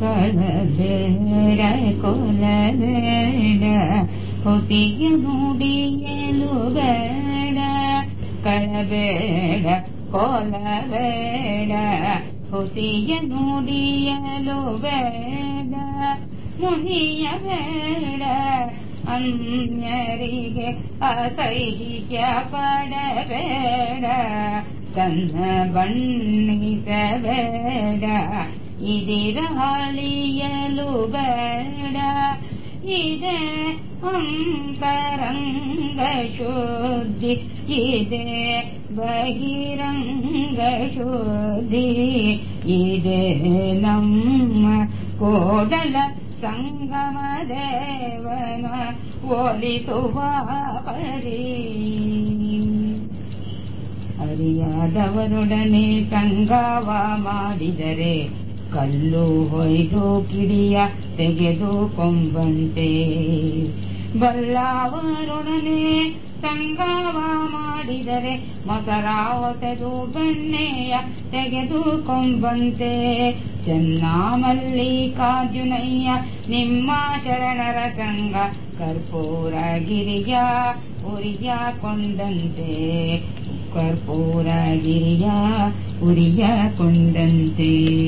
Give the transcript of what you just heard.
ಕಳಬೇಡ ಕೊಲಬೇಡ ಹೊತ್ತಿಗೆ ನುಡಿಯಲು ಬೇಡ ಕಳಬೇಡ ಕೊಲಬೇಡ ಹೊಸಿಯ ನುಡಿಯಲು ಬೇಡ ಮುನಿಯಬೇಡ ಅನ್ಯರಿಗೆ ಅಸೈಹಿಕ ಪಡಬೇಡ ತನ್ನ ಬಣ್ಣಿಸಬೇಡ ಇದಿರಳಿಯಲು ಬೇಡ ಇದೆ ಅಂತರಂಗ ಶುದ್ಧಿ ಇದೆ ಬಹಿರಂಗ ಶುದ್ಧಿ ಇದೆ ನಮ್ಮ ಕೋಡಲ ಸಂಗಮ ದೇವನ ಒಲಿಸುವ ಪರಿ ಅರಿಯಾದವರೊಡನೆ ಸಂಗವ ಮಾಡಿದರೆ ಕಲ್ಲು ಹೊಯ್ದು ಕಿಡಿಯ ತೆಗೆದು ಕೊಂಬಂತೆ. ಬಲ್ಲಾವರೊಡನೆ ಸಂಗಾವ ಮಾಡಿದರೆ ಮೊಸರಾವತೆದು ಬೆಣ್ಣೆಯ ತೆಗೆದು ಕೊಂಬಂತೆ. ಚೆನ್ನಮಲ್ಲಿಕಾರ್ಜುನಯ್ಯ, ನಿಮ್ಮ ಶರಣರ ಸಂಗ ಕರ್ಪೂರ ಗಿರಿಯ ಉರಿಯ ಕೊಂಡಂತೆ. ಕರ್ಪೂರ ಗಿರಿಯ ಉರಿಯ ಕೊಂಡಂತೆ.